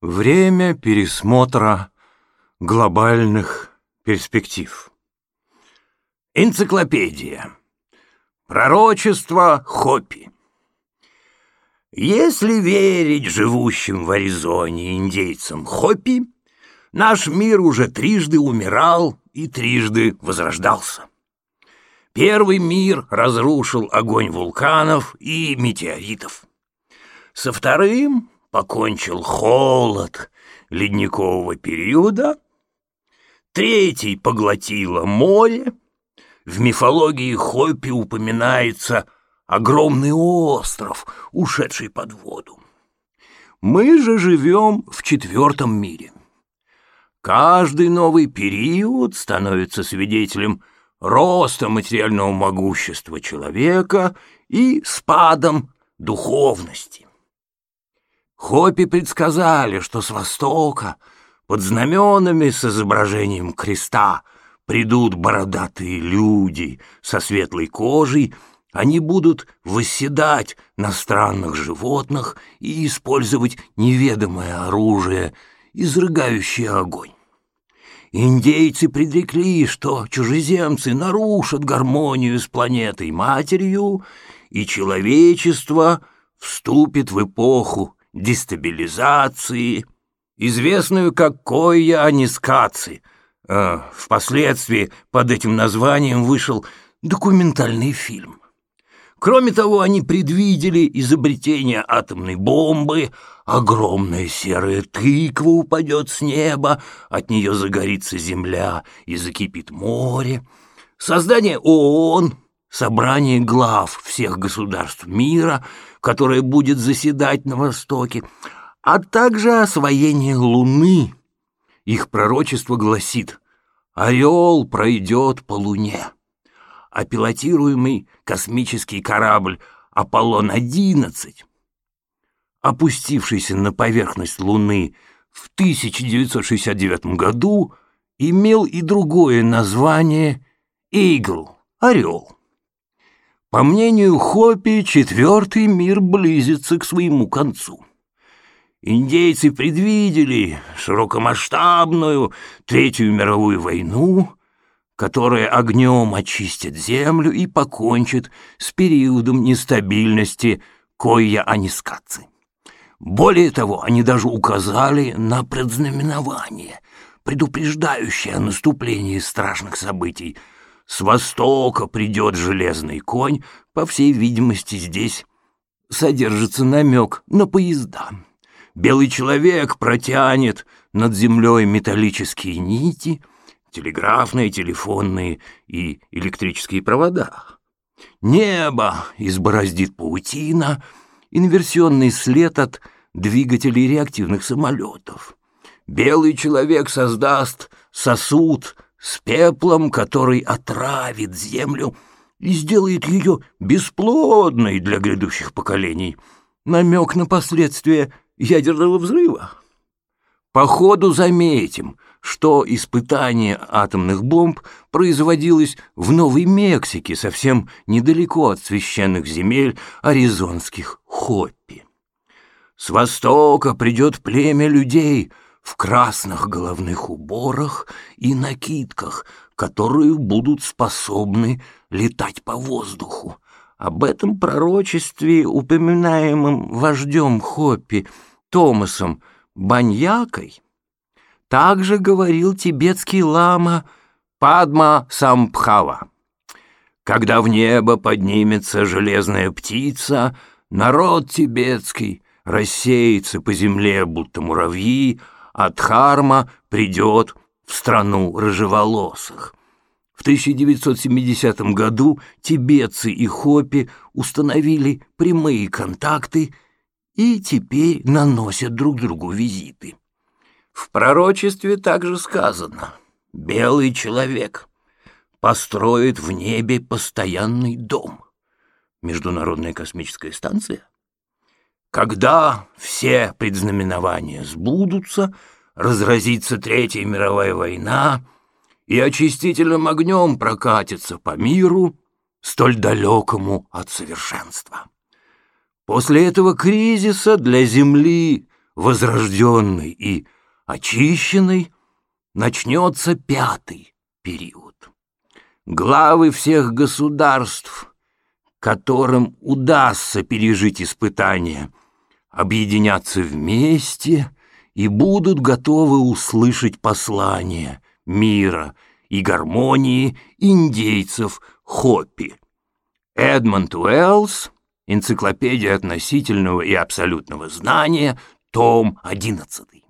Время пересмотра глобальных перспектив. Энциклопедия. Пророчество Хопи. Если верить живущим в Аризоне индейцам Хопи, наш мир уже трижды умирал и трижды возрождался. Первый мир разрушил огонь вулканов и метеоритов. Со вторым покончил холод ледникового периода, третий поглотило море, в мифологии Хопи упоминается огромный остров, ушедший под воду. Мы же живем в четвертом мире. Каждый новый период становится свидетелем роста материального могущества человека и спадом духовности. Хопи предсказали, что с востока, под знаменами с изображением креста, придут бородатые люди со светлой кожей, они будут восседать на странных животных и использовать неведомое оружие, изрыгающее огонь. Индейцы предрекли, что чужеземцы нарушат гармонию с планетой-матерью, и человечество вступит в эпоху дестабилизации, известную как Койя-Анискаци. А, впоследствии под этим названием вышел документальный фильм. Кроме того, они предвидели изобретение атомной бомбы, огромная серая тыква упадет с неба, от нее загорится земля и закипит море, создание ООН, собрание глав всех государств мира, которое будет заседать на Востоке, а также освоение Луны. Их пророчество гласит «Орел пройдет по Луне» а пилотируемый космический корабль «Аполлон-11», опустившийся на поверхность Луны в 1969 году, имел и другое название «Игл» — «Орел». По мнению Хопи, четвертый мир близится к своему концу. Индейцы предвидели широкомасштабную Третью мировую войну, которая огнем очистит землю и покончит с периодом нестабильности Койя-Анискацы. Более того, они даже указали на предзнаменование, предупреждающее о наступлении страшных событий — с востока придет железный конь, по всей видимости, здесь содержится намек на поезда. Белый человек протянет над землей металлические нити, телеграфные, телефонные и электрические провода. Небо избороздит паутина, инверсионный след от двигателей реактивных самолетов. Белый человек создаст сосуд — с пеплом, который отравит землю и сделает ее бесплодной для грядущих поколений. Намек на последствия ядерного взрыва. По ходу заметим, что испытание атомных бомб производилось в Новой Мексике, совсем недалеко от священных земель аризонских Хоппи. С востока придет племя людей — в красных головных уборах и накидках, которые будут способны летать по воздуху. Об этом пророчестве, упоминаемом вождем Хоппи Томасом Баньякой, также говорил тибетский лама Падма Сампхава. Когда в небо поднимется железная птица, народ тибетский рассеется по земле, будто муравьи, а Дхарма придет в страну рыжеволосых. В 1970 году тибетцы и хопи установили прямые контакты и теперь наносят друг другу визиты. В пророчестве также сказано «Белый человек построит в небе постоянный дом». Международная космическая станция — когда все предзнаменования сбудутся, разразится Третья мировая война, и очистительным огнем прокатится по миру, столь далекому от совершенства. После этого кризиса для Земли возрожденный и очищенный, начнется пятый период. Главы всех государств, которым удастся пережить испытания, объединятся вместе и будут готовы услышать послание мира и гармонии индейцев Хоппи. Эдмонд Уэллс, Энциклопедия относительного и абсолютного знания, том 11.